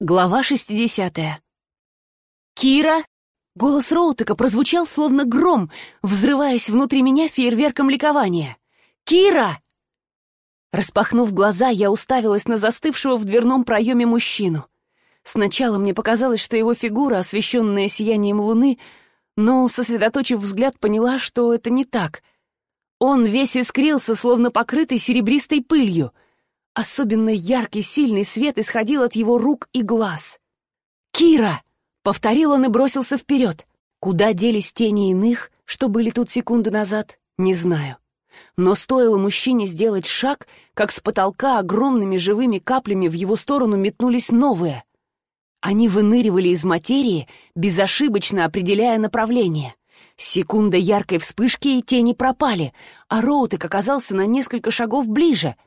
Глава 60. «Кира!» Голос Роутека прозвучал словно гром, взрываясь внутри меня фейерверком ликования. «Кира!» Распахнув глаза, я уставилась на застывшего в дверном проеме мужчину. Сначала мне показалось, что его фигура, освещенная сиянием луны, но, сосредоточив взгляд, поняла, что это не так. Он весь искрился, словно покрытый серебристой пылью — Особенно яркий, сильный свет исходил от его рук и глаз. «Кира!» — повторил он и бросился вперед. Куда делись тени иных, что были тут секунду назад, не знаю. Но стоило мужчине сделать шаг, как с потолка огромными живыми каплями в его сторону метнулись новые. Они выныривали из материи, безошибочно определяя направление. Секунда яркой вспышки, и тени пропали, а Роутек оказался на несколько шагов ближе —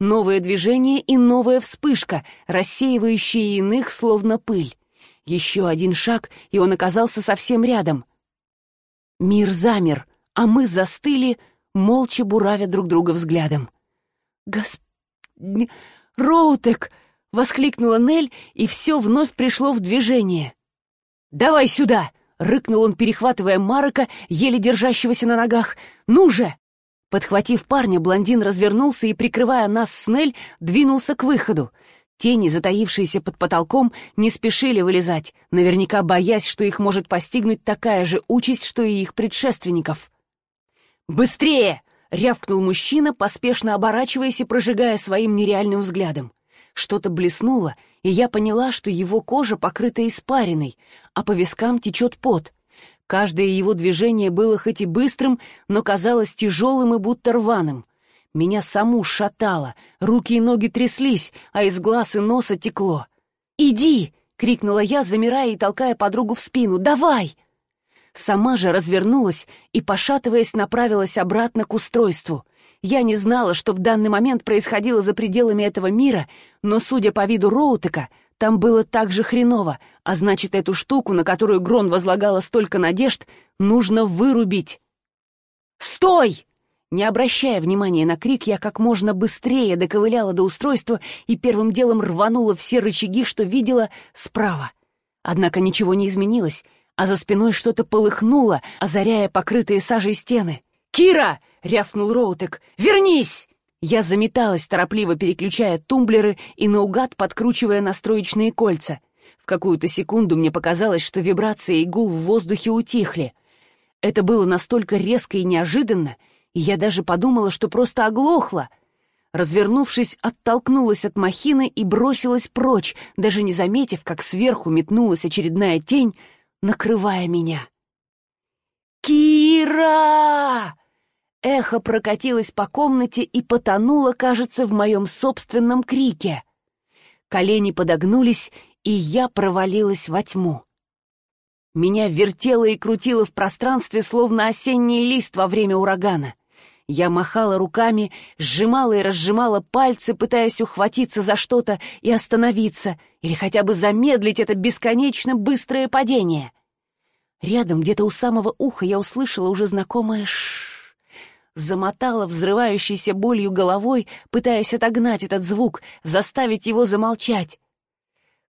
Новое движение и новая вспышка, рассеивающая иных, словно пыль. Еще один шаг, и он оказался совсем рядом. Мир замер, а мы застыли, молча буравя друг друга взглядом. «Госп... Роутек!» — воскликнула Нель, и все вновь пришло в движение. «Давай сюда!» — рыкнул он, перехватывая Марока, еле держащегося на ногах. «Ну же!» Подхватив парня, блондин развернулся и, прикрывая нас с Нель, двинулся к выходу. Тени, затаившиеся под потолком, не спешили вылезать, наверняка боясь, что их может постигнуть такая же участь, что и их предшественников. «Быстрее!» — рявкнул мужчина, поспешно оборачиваясь и прожигая своим нереальным взглядом. Что-то блеснуло, и я поняла, что его кожа покрыта испариной, а по вискам течет пот — Каждое его движение было хоть и быстрым, но казалось тяжелым и будто рваным. Меня саму шатало, руки и ноги тряслись, а из глаз и носа текло. «Иди!» — крикнула я, замирая и толкая подругу в спину. «Давай!» Сама же развернулась и, пошатываясь, направилась обратно к устройству. Я не знала, что в данный момент происходило за пределами этого мира, но, судя по виду Роутека, там было так же хреново, а значит, эту штуку, на которую Грон возлагала столько надежд, нужно вырубить. «Стой!» Не обращая внимания на крик, я как можно быстрее доковыляла до устройства и первым делом рванула все рычаги, что видела, справа. Однако ничего не изменилось, а за спиной что-то полыхнуло, озаряя покрытые сажей стены. «Кира!» — рявкнул Роутек. «Вернись!» Я заметалась, торопливо переключая тумблеры и наугад подкручивая настроечные кольца. В какую-то секунду мне показалось, что вибрации и гул в воздухе утихли. Это было настолько резко и неожиданно, и я даже подумала, что просто оглохла. Развернувшись, оттолкнулась от махины и бросилась прочь, даже не заметив, как сверху метнулась очередная тень, накрывая меня. «Кира!» Эхо прокатилось по комнате и потонуло, кажется, в моем собственном крике. Колени подогнулись, и я провалилась во тьму. Меня вертело и крутило в пространстве, словно осенний лист во время урагана. Я махала руками, сжимала и разжимала пальцы, пытаясь ухватиться за что-то и остановиться, или хотя бы замедлить это бесконечно быстрое падение. Рядом, где-то у самого уха, я услышала уже знакомое «ш» замотала взрывающейся болью головой, пытаясь отогнать этот звук, заставить его замолчать.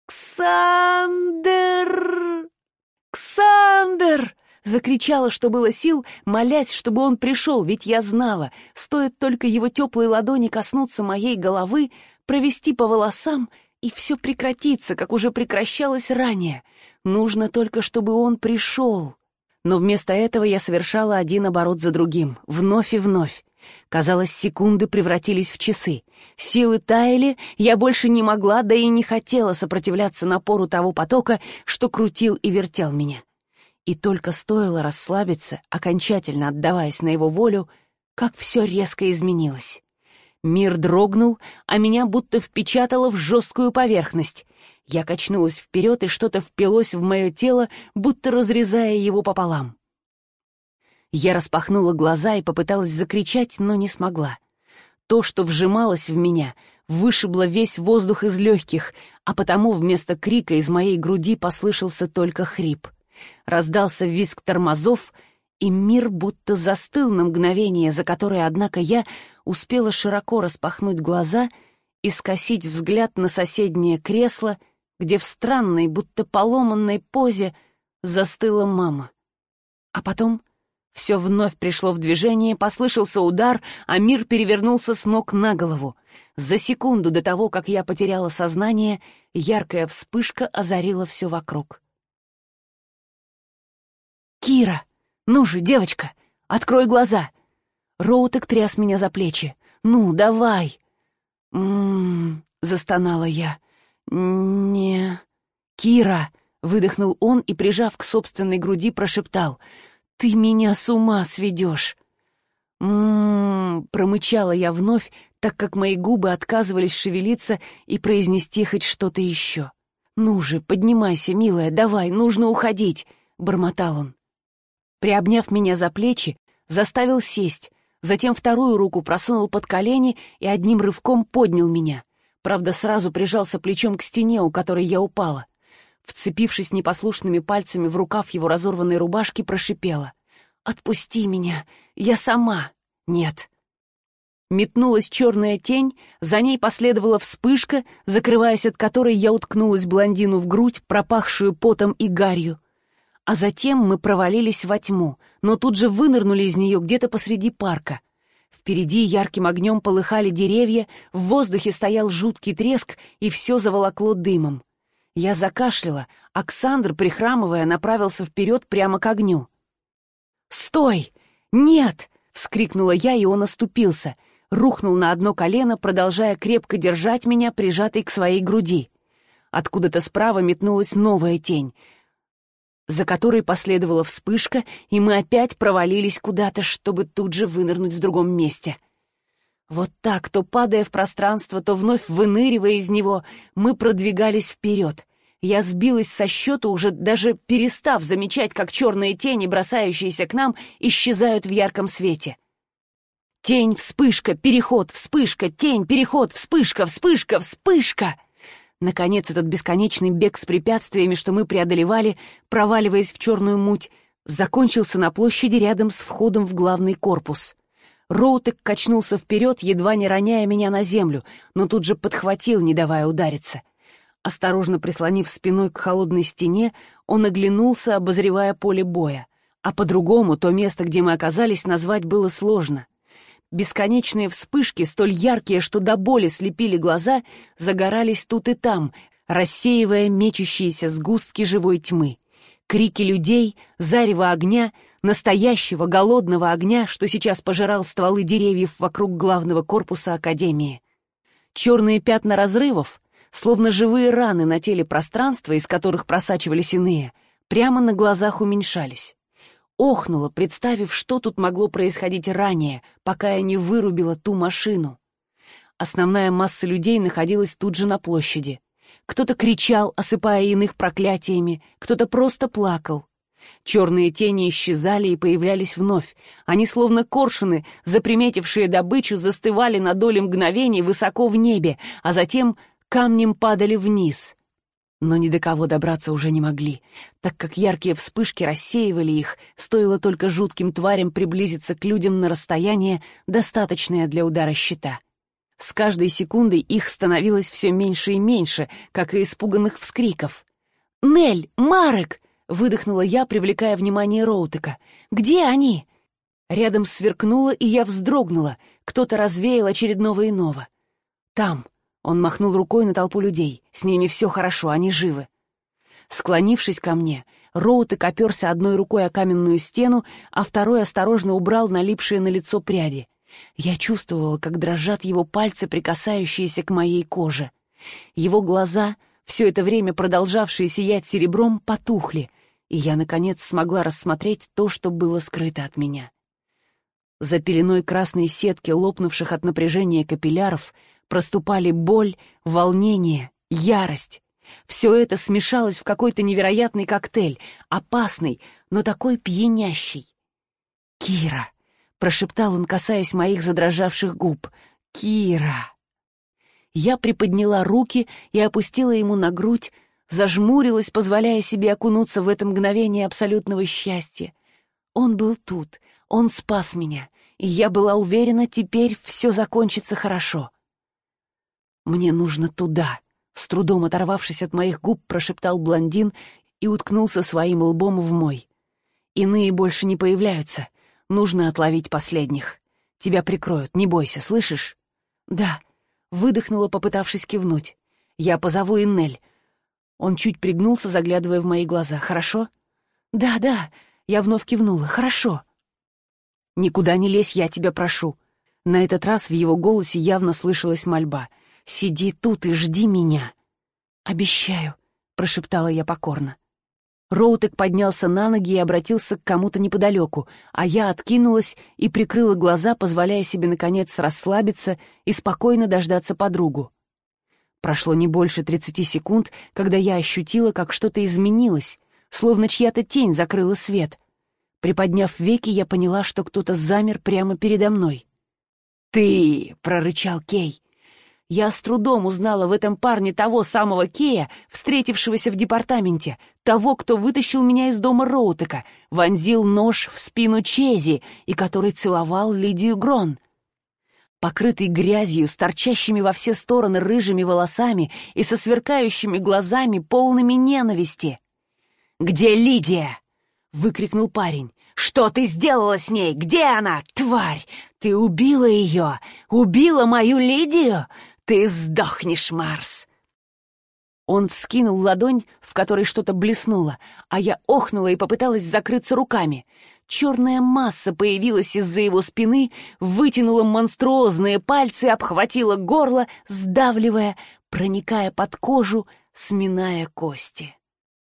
«Ксандер! Ксандер!» Закричала, что было сил, молясь, чтобы он пришел, ведь я знала, стоит только его теплой ладони коснуться моей головы, провести по волосам, и все прекратится, как уже прекращалось ранее. Нужно только, чтобы он пришел. Но вместо этого я совершала один оборот за другим, вновь и вновь. Казалось, секунды превратились в часы. Силы таяли, я больше не могла, да и не хотела сопротивляться напору того потока, что крутил и вертел меня. И только стоило расслабиться, окончательно отдаваясь на его волю, как все резко изменилось. Мир дрогнул, а меня будто впечатало в жесткую поверхность. Я качнулась вперед, и что-то впилось в мое тело, будто разрезая его пополам. Я распахнула глаза и попыталась закричать, но не смогла. То, что вжималось в меня, вышибло весь воздух из легких, а потому вместо крика из моей груди послышался только хрип. Раздался визг тормозов, и мир будто застыл на мгновение, за которое, однако, я успела широко распахнуть глаза и скосить взгляд на соседнее кресло, где в странной, будто поломанной позе застыла мама. А потом все вновь пришло в движение, послышался удар, а мир перевернулся с ног на голову. За секунду до того, как я потеряла сознание, яркая вспышка озарила все вокруг. «Кира! Ну же, девочка, открой глаза!» Роутек тряс меня за плечи. «Ну, давай!» «М-м-м», застонала я. «Не...» «Кира!» — выдохнул он и, прижав к собственной груди, прошептал. «Ты меня с ума сведешь!» «М-м-м», промычала я вновь, так как мои губы отказывались шевелиться и произнести хоть что-то еще. «Ну же, поднимайся, милая, давай, нужно уходить!» — бормотал он. Приобняв меня за плечи, заставил сесть, затем вторую руку просунул под колени и одним рывком поднял меня. Правда, сразу прижался плечом к стене, у которой я упала. Вцепившись непослушными пальцами в рукав его разорванной рубашки, прошипела. «Отпусти меня! Я сама!» «Нет!» Метнулась черная тень, за ней последовала вспышка, закрываясь от которой я уткнулась блондину в грудь, пропахшую потом и гарью. А затем мы провалились во тьму, но тут же вынырнули из нее где-то посреди парка. Впереди ярким огнем полыхали деревья, в воздухе стоял жуткий треск, и все заволокло дымом. Я закашляла, Оксандр, прихрамывая, направился вперед прямо к огню. «Стой! Нет!» — вскрикнула я, и он оступился, рухнул на одно колено, продолжая крепко держать меня, прижатой к своей груди. Откуда-то справа метнулась новая тень — за которой последовала вспышка, и мы опять провалились куда-то, чтобы тут же вынырнуть в другом месте. Вот так, то падая в пространство, то вновь выныривая из него, мы продвигались вперед. Я сбилась со счета, уже даже перестав замечать, как черные тени, бросающиеся к нам, исчезают в ярком свете. Тень, вспышка, переход, вспышка, тень, переход, вспышка, вспышка, вспышка! Наконец, этот бесконечный бег с препятствиями, что мы преодолевали, проваливаясь в черную муть, закончился на площади рядом с входом в главный корпус. Роутек качнулся вперед, едва не роняя меня на землю, но тут же подхватил, не давая удариться. Осторожно прислонив спиной к холодной стене, он оглянулся, обозревая поле боя. А по-другому то место, где мы оказались, назвать было сложно. Бесконечные вспышки, столь яркие, что до боли слепили глаза, загорались тут и там, рассеивая мечущиеся сгустки живой тьмы. Крики людей, зарево огня, настоящего голодного огня, что сейчас пожирал стволы деревьев вокруг главного корпуса Академии. Черные пятна разрывов, словно живые раны на теле пространства, из которых просачивались иные, прямо на глазах уменьшались охнула, представив, что тут могло происходить ранее, пока я не вырубила ту машину. Основная масса людей находилась тут же на площади. Кто-то кричал, осыпая иных проклятиями, кто-то просто плакал. Черные тени исчезали и появлялись вновь. Они, словно коршуны, заприметившие добычу, застывали на доле мгновений высоко в небе, а затем камнем падали вниз но ни до кого добраться уже не могли, так как яркие вспышки рассеивали их, стоило только жутким тварям приблизиться к людям на расстояние, достаточное для удара щита. С каждой секундой их становилось все меньше и меньше, как и испуганных вскриков. «Нель! Марек!» — выдохнула я, привлекая внимание Роутека. «Где они?» Рядом сверкнуло, и я вздрогнула. Кто-то развеял очередного иного. «Там!» Он махнул рукой на толпу людей. С ними все хорошо, они живы. Склонившись ко мне, Роутек оперся одной рукой о каменную стену, а второй осторожно убрал налипшие на лицо пряди. Я чувствовала, как дрожат его пальцы, прикасающиеся к моей коже. Его глаза, все это время продолжавшие сиять серебром, потухли, и я, наконец, смогла рассмотреть то, что было скрыто от меня. За пеленой красной сетки, лопнувших от напряжения капилляров, проступали боль, волнение, ярость. Все это смешалось в какой-то невероятный коктейль, опасный, но такой пьянящий. «Кира!» — прошептал он, касаясь моих задрожавших губ. «Кира!» Я приподняла руки и опустила ему на грудь, зажмурилась, позволяя себе окунуться в это мгновение абсолютного счастья. Он был тут, он спас меня, и я была уверена, теперь все закончится хорошо. «Мне нужно туда», С трудом оторвавшись от моих губ, прошептал блондин и уткнулся своим лбом в мой. «Иные больше не появляются. Нужно отловить последних. Тебя прикроют, не бойся, слышишь?» «Да», — выдохнула, попытавшись кивнуть. «Я позову Иннель». Он чуть пригнулся, заглядывая в мои глаза. «Хорошо?» «Да, да», — я вновь кивнула. «Хорошо». «Никуда не лезь, я тебя прошу». На этот раз в его голосе явно слышалась мольба. «Сиди тут и жди меня». «Обещаю», — прошептала я покорно. Роутек поднялся на ноги и обратился к кому-то неподалеку, а я откинулась и прикрыла глаза, позволяя себе, наконец, расслабиться и спокойно дождаться подругу. Прошло не больше тридцати секунд, когда я ощутила, как что-то изменилось, словно чья-то тень закрыла свет. Приподняв веки, я поняла, что кто-то замер прямо передо мной. «Ты!» — прорычал Кей. Я с трудом узнала в этом парне того самого Кея, встретившегося в департаменте, того, кто вытащил меня из дома Роутека, вонзил нож в спину Чези и который целовал Лидию Грон. Покрытый грязью, с торчащими во все стороны рыжими волосами и со сверкающими глазами, полными ненависти. «Где Лидия?» — выкрикнул парень. «Что ты сделала с ней? Где она, тварь? Ты убила ее? Убила мою Лидию? Ты сдохнешь, Марс!» Он вскинул ладонь, в которой что-то блеснуло, а я охнула и попыталась закрыться руками. Черная масса появилась из-за его спины, вытянула монструозные пальцы, обхватила горло, сдавливая, проникая под кожу, сминая кости.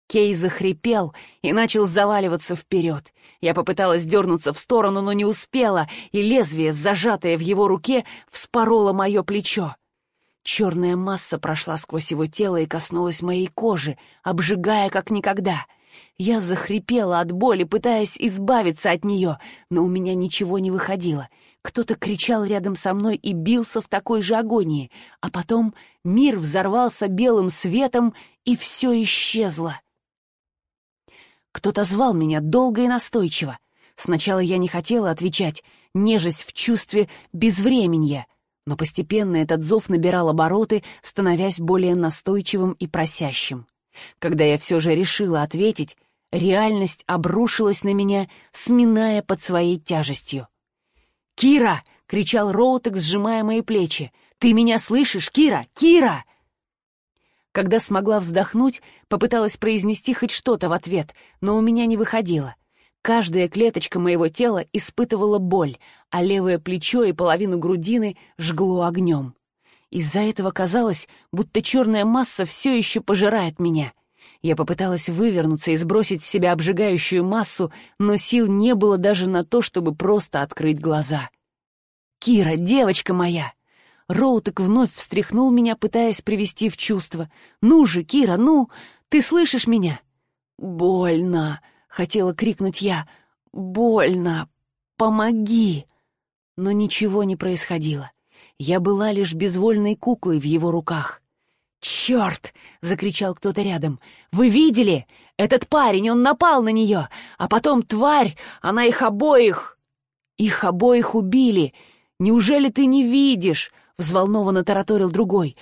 Кей захрипел и начал заваливаться вперед. Я попыталась дернуться в сторону, но не успела, и лезвие, зажатое в его руке, вспороло мое плечо. Черная масса прошла сквозь его тело и коснулась моей кожи, обжигая как никогда. Я захрипела от боли, пытаясь избавиться от нее, но у меня ничего не выходило. Кто-то кричал рядом со мной и бился в такой же агонии, а потом мир взорвался белым светом, и все исчезло. Кто-то звал меня долго и настойчиво. Сначала я не хотела отвечать, нежесть в чувстве безвременья — но постепенно этот зов набирал обороты, становясь более настойчивым и просящим. Когда я все же решила ответить, реальность обрушилась на меня, сминая под своей тяжестью. «Кира!» — кричал Роутек, сжимая мои плечи. «Ты меня слышишь, Кира? Кира!» Когда смогла вздохнуть, попыталась произнести хоть что-то в ответ, но у меня не выходило. Каждая клеточка моего тела испытывала боль, а левое плечо и половину грудины жгло огнем. Из-за этого казалось, будто черная масса все еще пожирает меня. Я попыталась вывернуться и сбросить с себя обжигающую массу, но сил не было даже на то, чтобы просто открыть глаза. «Кира, девочка моя!» Роутек вновь встряхнул меня, пытаясь привести в чувство. «Ну же, Кира, ну! Ты слышишь меня?» «Больно!» — хотела крикнуть я. «Больно! Помоги!» Но ничего не происходило. Я была лишь безвольной куклой в его руках. «Черт!» — закричал кто-то рядом. «Вы видели? Этот парень, он напал на нее, а потом тварь, она их обоих...» «Их обоих убили! Неужели ты не видишь?» — взволнованно тараторил другой.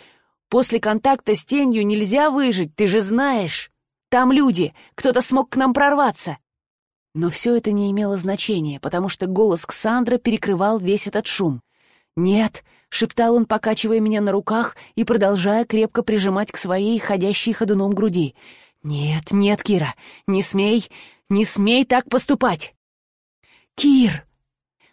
«После контакта с тенью нельзя выжить, ты же знаешь! Там люди, кто-то смог к нам прорваться!» Но все это не имело значения, потому что голос Ксандра перекрывал весь этот шум. «Нет», — шептал он, покачивая меня на руках и продолжая крепко прижимать к своей ходящей ходуном груди. «Нет, нет, Кира, не смей, не смей так поступать!» «Кир!»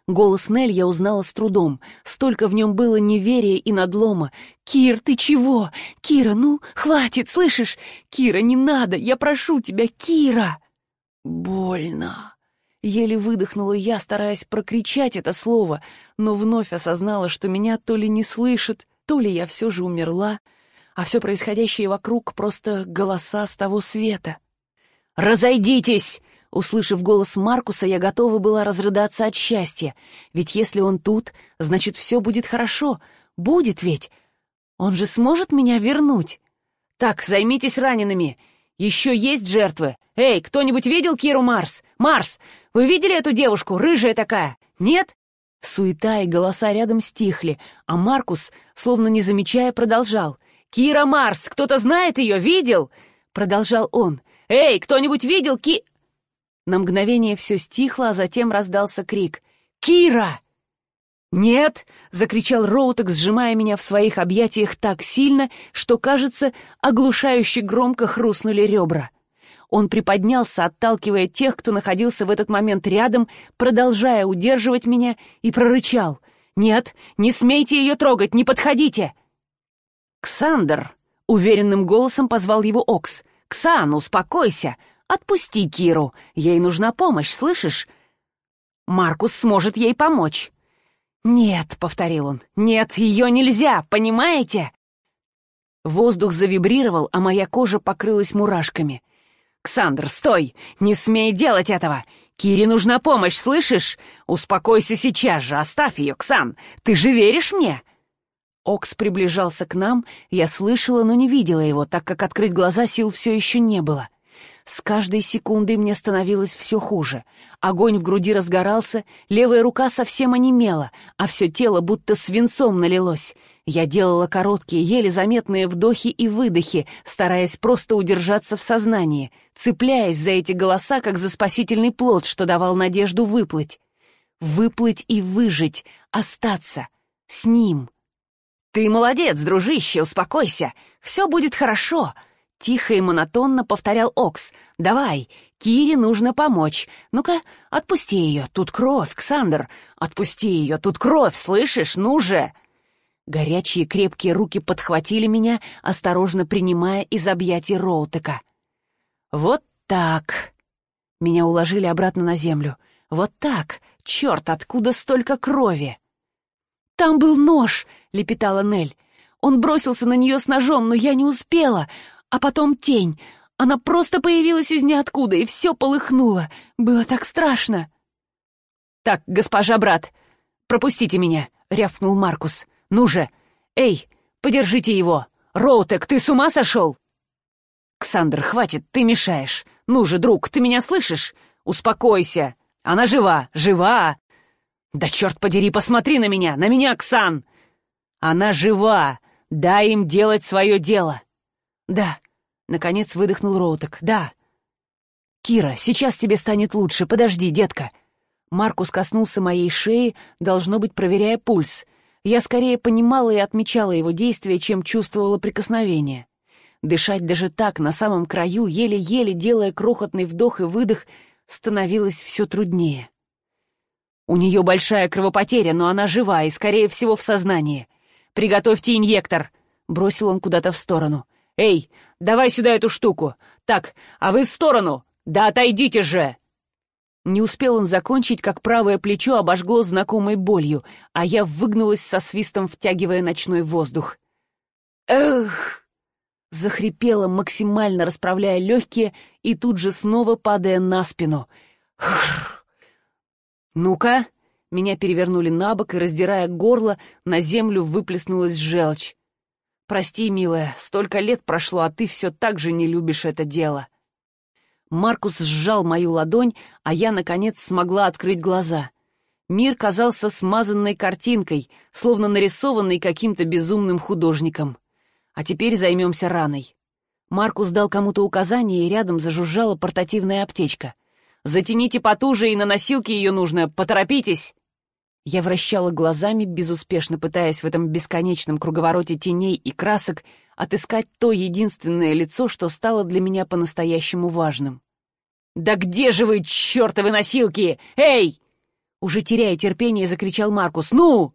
Голос Нель я узнала с трудом. Столько в нем было неверия и надлома. «Кир, ты чего? Кира, ну, хватит, слышишь? Кира, не надо, я прошу тебя, Кира!» «Больно!» Еле выдохнула я, стараясь прокричать это слово, но вновь осознала, что меня то ли не слышат, то ли я все же умерла, а все происходящее вокруг — просто голоса с того света. «Разойдитесь!» Услышав голос Маркуса, я готова была разрыдаться от счастья. Ведь если он тут, значит, все будет хорошо. Будет ведь. Он же сможет меня вернуть. «Так, займитесь ранеными. Еще есть жертвы. Эй, кто-нибудь видел Киру Марс? Марс, вы видели эту девушку, рыжая такая? Нет?» Суета и голоса рядом стихли, а Маркус, словно не замечая, продолжал. «Кира Марс! Кто-то знает ее? Видел?» — продолжал он. «Эй, кто-нибудь видел Ки...» На мгновение все стихло, а затем раздался крик. «Кира!» «Нет!» — закричал Роутек, сжимая меня в своих объятиях так сильно, что, кажется, оглушающе громко хрустнули ребра. Он приподнялся, отталкивая тех, кто находился в этот момент рядом, продолжая удерживать меня, и прорычал. «Нет, не смейте ее трогать, не подходите!» «Ксандр!» — уверенным голосом позвал его Окс. «Ксан, успокойся! Отпусти Киру! Ей нужна помощь, слышишь? Маркус сможет ей помочь!» «Нет», — повторил он, — «нет, ее нельзя, понимаете?» Воздух завибрировал, а моя кожа покрылась мурашками. «Ксандр, стой! Не смей делать этого! Кире нужна помощь, слышишь? Успокойся сейчас же, оставь ее, Ксан! Ты же веришь мне?» Окс приближался к нам, я слышала, но не видела его, так как открыть глаза сил все еще не было. С каждой секундой мне становилось все хуже. Огонь в груди разгорался, левая рука совсем онемела, а все тело будто свинцом налилось. Я делала короткие, еле заметные вдохи и выдохи, стараясь просто удержаться в сознании, цепляясь за эти голоса, как за спасительный плод, что давал надежду выплыть. Выплыть и выжить, остаться с ним. «Ты молодец, дружище, успокойся, все будет хорошо», Тихо и монотонно повторял Окс. «Давай, Кире нужно помочь. Ну-ка, отпусти ее, тут кровь, Ксандр. Отпусти ее, тут кровь, слышишь? Ну же!» Горячие крепкие руки подхватили меня, осторожно принимая из объятий Роутека. «Вот так!» Меня уложили обратно на землю. «Вот так! Черт, откуда столько крови?» «Там был нож!» — лепетала Нель. «Он бросился на нее с ножом, но я не успела а потом тень. Она просто появилась из ниоткуда, и все полыхнуло. Было так страшно. «Так, госпожа брат, пропустите меня», — рявкнул Маркус. «Ну же! Эй, подержите его! Роутек, ты с ума сошел?» «Ксандр, хватит, ты мешаешь. Ну же, друг, ты меня слышишь? Успокойся. Она жива, жива!» «Да черт подери, посмотри на меня! На меня, Ксан!» «Она жива! Дай им делать свое дело!» «Да», — наконец выдохнул Роутек, — «да». «Кира, сейчас тебе станет лучше, подожди, детка». Маркус коснулся моей шеи, должно быть, проверяя пульс. Я скорее понимала и отмечала его действия, чем чувствовала прикосновение. Дышать даже так, на самом краю, еле-еле делая крохотный вдох и выдох, становилось все труднее. У нее большая кровопотеря, но она жива и, скорее всего, в сознании. «Приготовьте инъектор!» — бросил он куда-то в сторону. «Эй, давай сюда эту штуку! Так, а вы в сторону! Да отойдите же!» Не успел он закончить, как правое плечо обожгло знакомой болью, а я выгнулась со свистом, втягивая ночной воздух. «Эх!» Захрипела, максимально расправляя легкие и тут же снова падая на спину. «Ну-ка!» Меня перевернули на бок, и, раздирая горло, на землю выплеснулась желчь. «Прости, милая, столько лет прошло, а ты все так же не любишь это дело». Маркус сжал мою ладонь, а я, наконец, смогла открыть глаза. Мир казался смазанной картинкой, словно нарисованной каким-то безумным художником. А теперь займемся раной. Маркус дал кому-то указание, и рядом зажужжала портативная аптечка. «Затяните потуже, и на носилке ее нужно, поторопитесь!» Я вращала глазами, безуспешно пытаясь в этом бесконечном круговороте теней и красок отыскать то единственное лицо, что стало для меня по-настоящему важным. «Да где же вы, чертовы носилки? Эй!» Уже теряя терпение, закричал Маркус. «Ну!»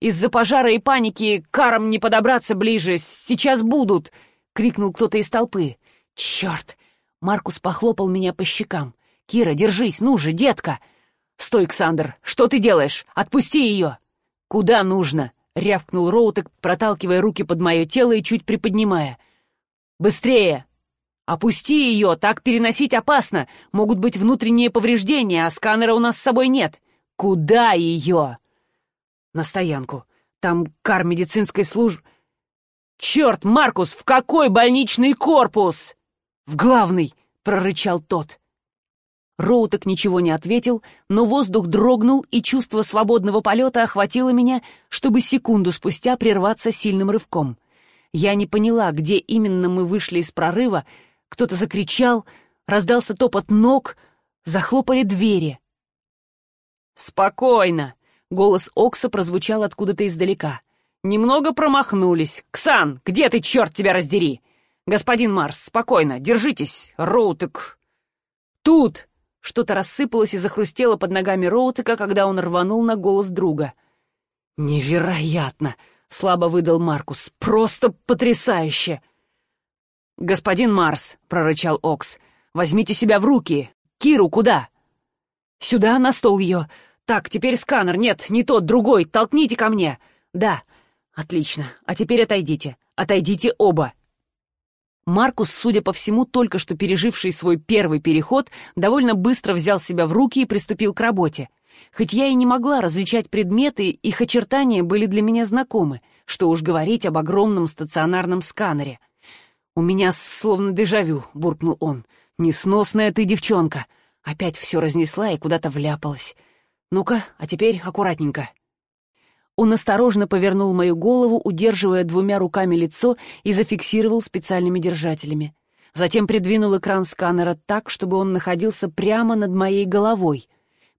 «Из-за пожара и паники карам не подобраться ближе! Сейчас будут!» — крикнул кто-то из толпы. «Черт!» Маркус похлопал меня по щекам. «Кира, держись, ну же, детка!» «Стой, Ксандр! Что ты делаешь? Отпусти ее!» «Куда нужно?» — рявкнул Роутек, проталкивая руки под мое тело и чуть приподнимая. «Быстрее! Опусти ее! Так переносить опасно! Могут быть внутренние повреждения, а сканера у нас с собой нет! Куда ее?» «На стоянку. Там кар медицинской службы...» «Черт, Маркус, в какой больничный корпус?» «В главный!» — прорычал тот. Роутек ничего не ответил, но воздух дрогнул, и чувство свободного полета охватило меня, чтобы секунду спустя прерваться сильным рывком. Я не поняла, где именно мы вышли из прорыва. Кто-то закричал, раздался топот ног, захлопали двери. «Спокойно!» — голос Окса прозвучал откуда-то издалека. «Немного промахнулись. Ксан, где ты, черт тебя раздери? Господин Марс, спокойно, держитесь, Роутек!» «Тут!» — что-то рассыпалось и захрустело под ногами Роутека, когда он рванул на голос друга. «Невероятно!» — слабо выдал Маркус. «Просто потрясающе!» «Господин Марс», — прорычал Окс, — «возьмите себя в руки. Киру куда?» «Сюда, на стол ее. Так, теперь сканер. Нет, не тот, другой. Толкните ко мне. Да. Отлично. А теперь отойдите. Отойдите оба». Маркус, судя по всему, только что переживший свой первый переход, довольно быстро взял себя в руки и приступил к работе. Хоть я и не могла различать предметы, их очертания были для меня знакомы, что уж говорить об огромном стационарном сканере. «У меня словно дежавю», — буркнул он. «Несносная ты девчонка». Опять все разнесла и куда-то вляпалась. «Ну-ка, а теперь аккуратненько». Он осторожно повернул мою голову, удерживая двумя руками лицо и зафиксировал специальными держателями. Затем придвинул экран сканера так, чтобы он находился прямо над моей головой.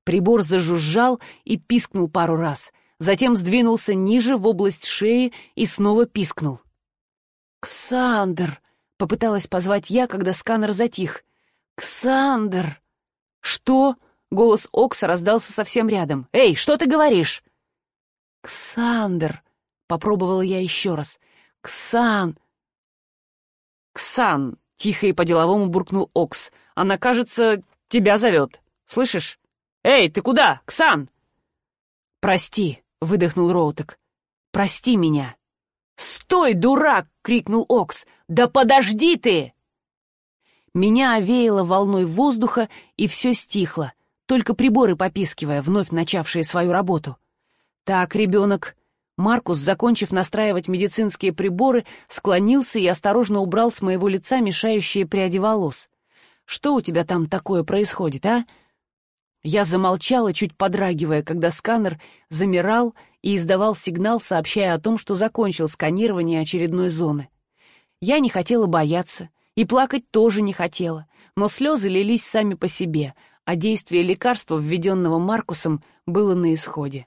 Прибор зажужжал и пискнул пару раз, затем сдвинулся ниже в область шеи и снова пискнул. «Ксандр!» — попыталась позвать я, когда сканер затих. «Ксандр!» «Что?» — голос Окса раздался совсем рядом. «Эй, что ты говоришь?» «Ксандр!» — попробовала я еще раз. «Ксан!» «Ксан!» — тихо и по-деловому буркнул Окс. «Она, кажется, тебя зовет. Слышишь?» «Эй, ты куда, Ксан?» «Прости», — выдохнул Роутек. «Прости меня». «Стой, дурак!» — крикнул Окс. «Да подожди ты!» Меня овеяло волной воздуха, и все стихло, только приборы попискивая, вновь начавшие свою работу. «Так, ребенок...» Маркус, закончив настраивать медицинские приборы, склонился и осторожно убрал с моего лица мешающие пряди волос. «Что у тебя там такое происходит, а?» Я замолчала, чуть подрагивая, когда сканер замирал и издавал сигнал, сообщая о том, что закончил сканирование очередной зоны. Я не хотела бояться, и плакать тоже не хотела, но слезы лились сами по себе, а действие лекарства, введенного Маркусом, было на исходе.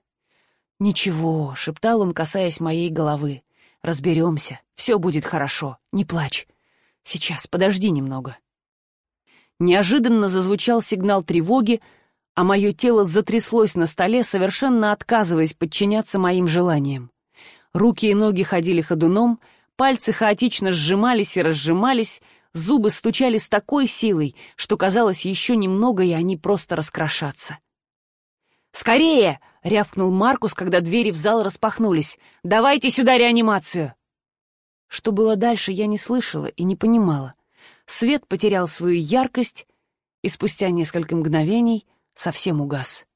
«Ничего», — шептал он, касаясь моей головы. «Разберемся, все будет хорошо, не плачь. Сейчас, подожди немного». Неожиданно зазвучал сигнал тревоги, а мое тело затряслось на столе, совершенно отказываясь подчиняться моим желаниям. Руки и ноги ходили ходуном, пальцы хаотично сжимались и разжимались, зубы стучали с такой силой, что казалось еще немного, и они просто раскрошатся. «Скорее!» — рявкнул Маркус, когда двери в зал распахнулись. «Давайте сюда реанимацию!» Что было дальше, я не слышала и не понимала. Свет потерял свою яркость, и спустя несколько мгновений — совсем угас.